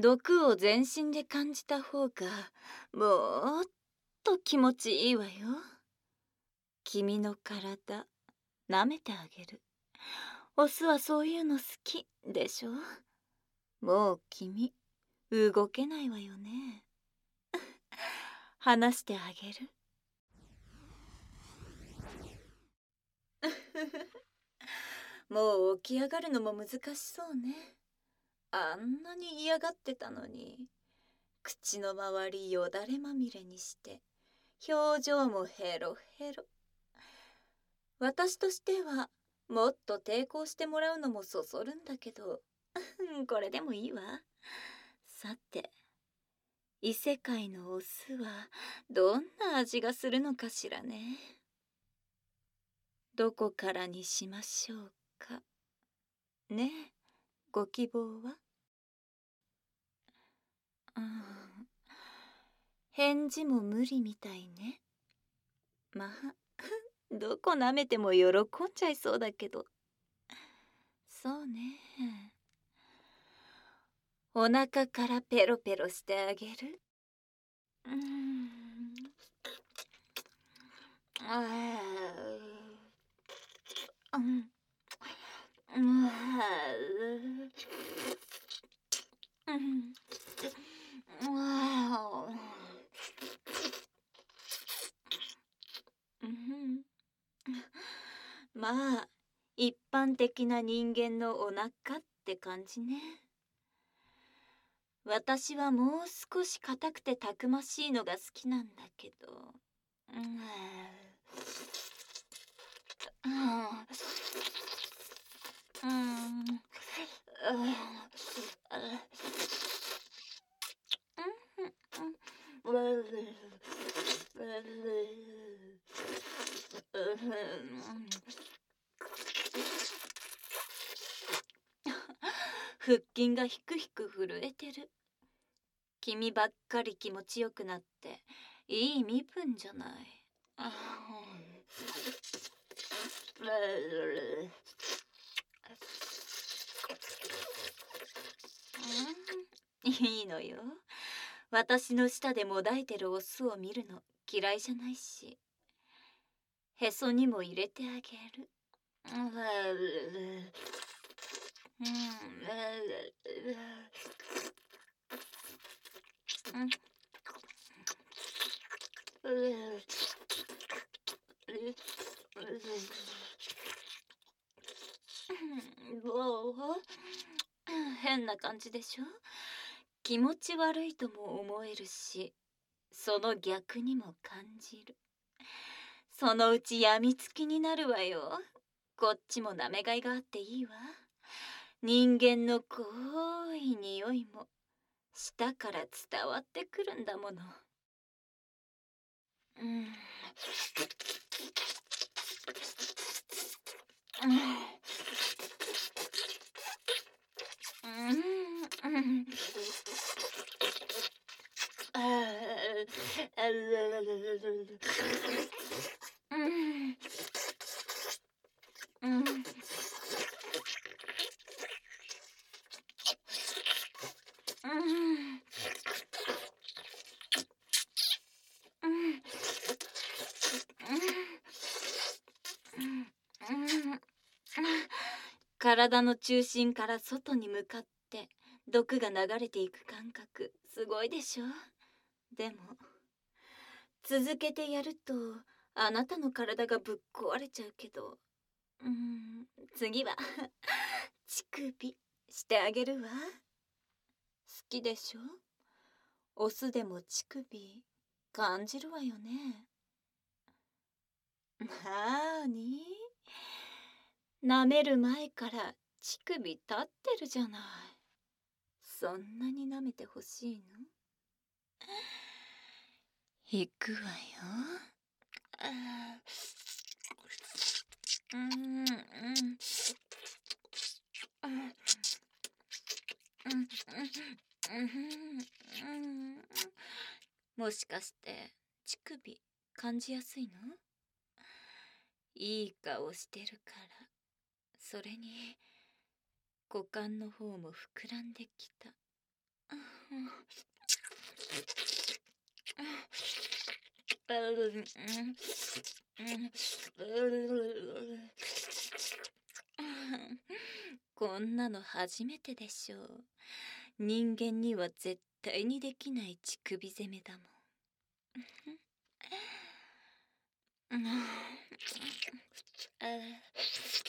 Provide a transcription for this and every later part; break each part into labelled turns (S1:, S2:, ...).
S1: 毒を全身で感じた方がもっと気持ちいいわよ。君の体舐めてあげる。オスはそういうの好きでしょ？もう君動けないわよね。話してあげる。もう起き上がるのも難しそうね。あんなに嫌がってたのに口の周りよだれまみれにして表情もヘロヘロ。私としてはもっと抵抗してもらうのもそそるんだけどこれでもいいわ。さて異世界のオスはどんな味がするのかしらね。どこからにしましょうか。ね。えご希望は？うん返事も無理みたいね。まあ どこ舐めても喜んじゃいそうだけど。そうね。お腹からペロペロしてあげる？うん。あうんうんうん。まあ一般的な人間のお腹って感じね私はもう少し硬くてたくましいのが好きなん。だけどうん。うん。腹筋がひくひく震えてる君ばっかり気持ちよくなっていい身分じゃないいいのよ。私の舌でもだいてるオスを見るの嫌いじゃないし。へそにも入れてあげる。変な感じでしょ気持ち悪いとも思えるしその逆にも感じる。そのうちやみつきになるわよ。こっちもなめがいがあっていいわ。人間の濃い匂いも舌から伝わってくるんだもの。うんうんうん。Mm. 体の中心から外に向かって毒が流れていく感覚すごいでしょ？でも続けてやるとあなたの体がぶっ壊れちゃうけどうん次は 乳首してあげるわ。好きでしょ？オスでも乳首感じるわよね。なーに？舐める前から乳首立ってるじゃない。そんなに舐めてほしいの？行くわよ。うんうんもしかして乳首感じやすいのいい顔してるからそれに股間の方も膨らんできた。こん。なの初めてでしょう人間には絶対にできない乳首攻めだもん。ああ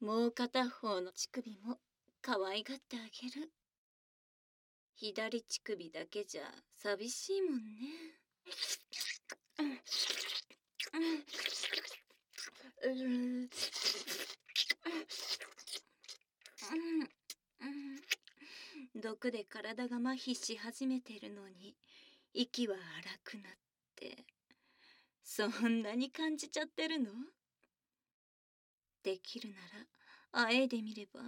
S1: もう片方の乳首も可愛がってあげる。左乳首だけじゃ寂しいもんね。毒で体が麻痺し始めてるのに息は荒くなってそん。なに感じちゃってるのできるならあえいでみれば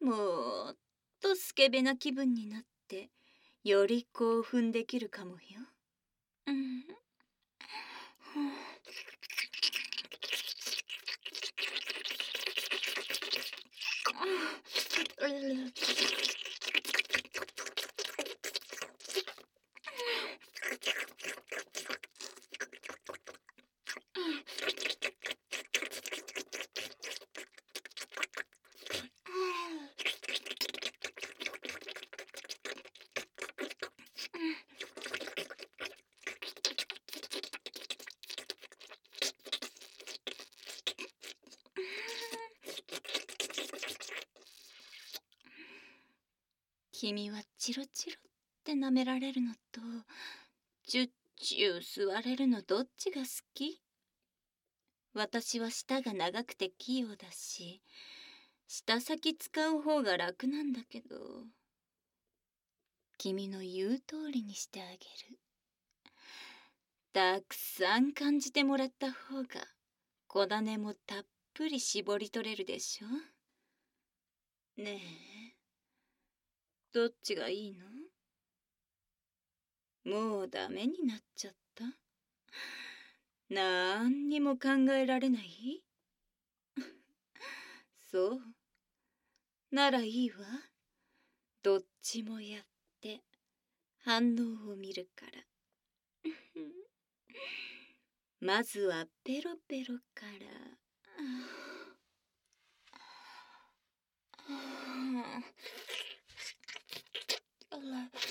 S1: もっとスケベな気分になってより興奮できるかもよ。うん。Mm-hmm. 君はチロチロって舐められるのとチュッチュ吸われるのどっちが好き？私は舌が長くて器用だし舌先使う方が楽なんだけど。君の言う通りにしてあげる。たくさん感じてもらった方が小種もたっぷり絞り取れるでしょ？ねえ。どっちがいいの？もうダメになっちゃった？なんにも考えられない？そう。ならいいわ。どっちもやって。反応を見るから。まずはペロペロから。来。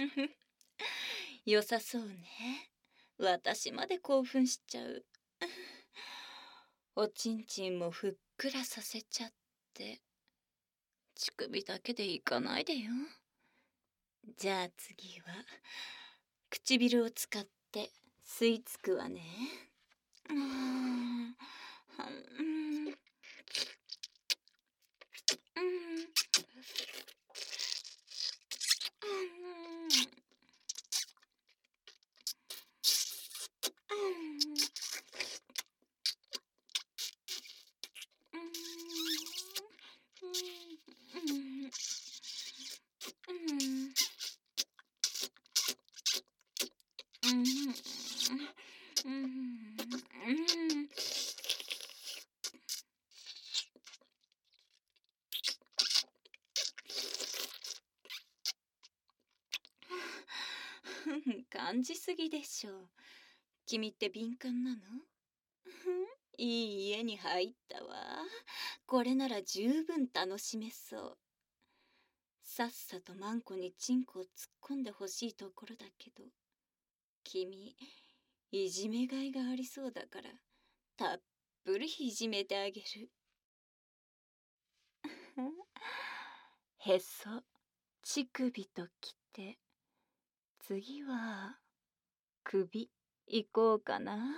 S1: 良さそうね。私まで興奮しちゃう。おちんちんもふっくらさせちゃって。乳首だけでいかないでよ。じゃあ次は唇を使って吸い付くわね。うん。感じすぎでしょ。う君って敏感なの？いい家に入ったわ。これなら十分楽しめそう。さっさとマンコにチンコを突っ込んでほしいところだけど。君いじめがいがありそうだからたっぷりいじめてあげる。へそ乳首ときて次は首行こうかな。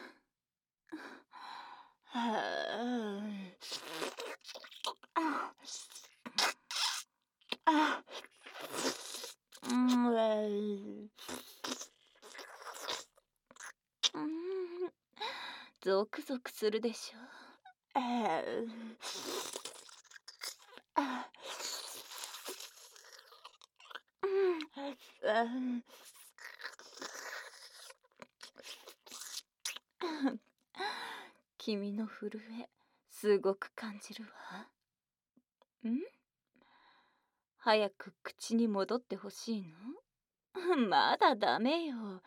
S1: はあああうんゾクゾクするでしょ。ああうん。君の震えすごく感じるわん。早く口に戻ってほしいのまだダメよ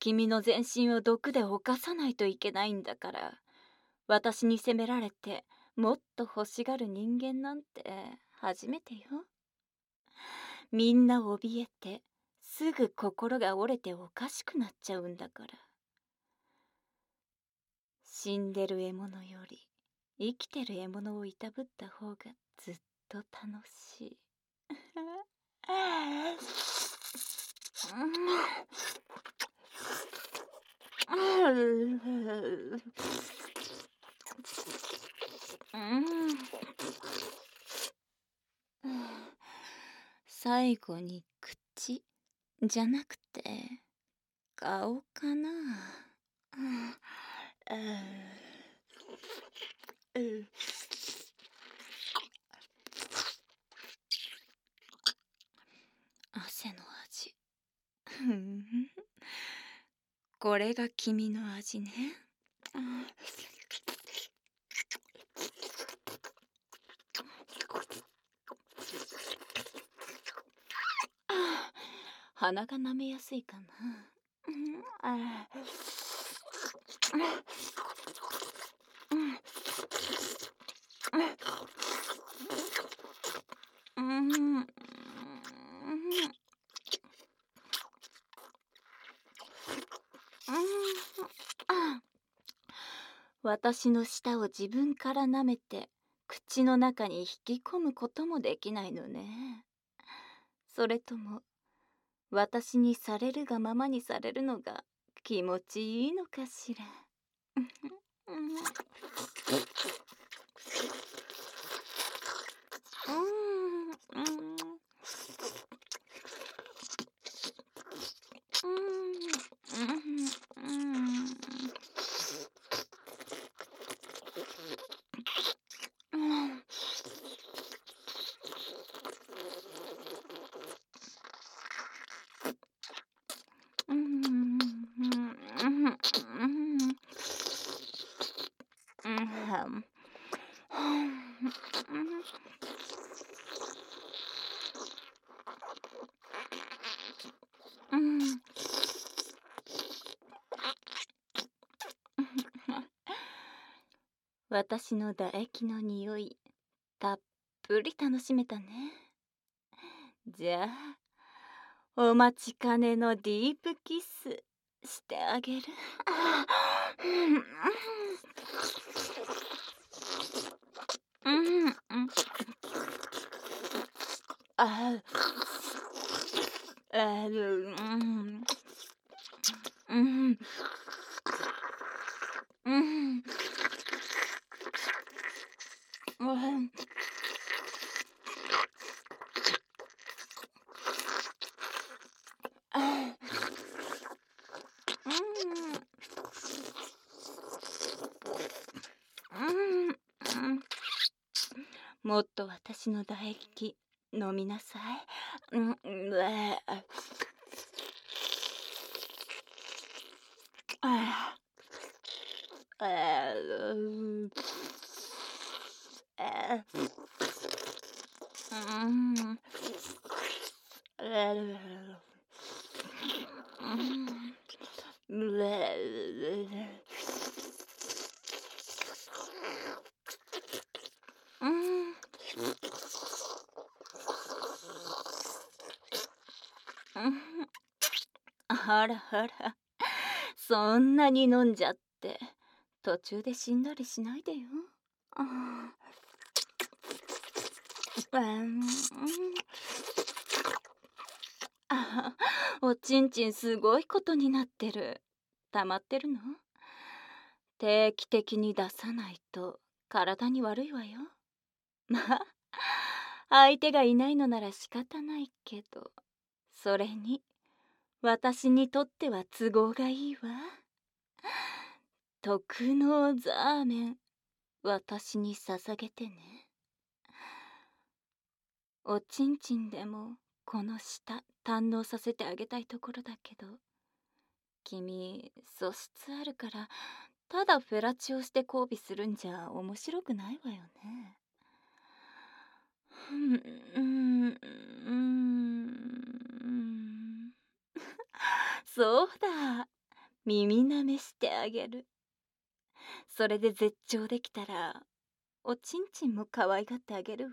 S1: 君の全身を毒で犯さないといけないんだから私に責められてもっと欲しがる人間なんて初めてよ。みんな怯えてすぐ心が折れておかしくなっちゃうんだから。死んでる獲物より生きてる獲物をいたぶった方がずっと楽しい。う ん最後に口じゃなくて顔かな。汗の味これが君の味ね。鼻が舐めやすいかな。あ私の舌を自分から舐めて口の中に引き込むこともできないのね。それとも私にされるがままにされるのが気持ちいいのかしら。うんうん私の唾液の匂いたっぷり楽しめたね。じゃあお待ちかねのディープキスしてあげる。うんうんああうん。うん。うん。もっと私の唾液飲みなさい。うん、うあああうん。あらあら。そんなに飲んじゃって途中で死んだりしないでよ。うん。あ おちんちんすごいことになってる。溜まってるの？定期的に出さないと体に悪いわよ。ま あ相手がいないのなら仕方ないけどそれに私にとっては都合がいいわ。特納ザーメン私に捧げてね。おちんちんでもこの舌堪能させてあげたいところだけど君素質あるからただフェラチオして交尾するんじゃ面白くないわよね。うんうん。そうだ。耳なめしてあげる。それで絶頂できたらおちんちんも可愛がってあげるわ。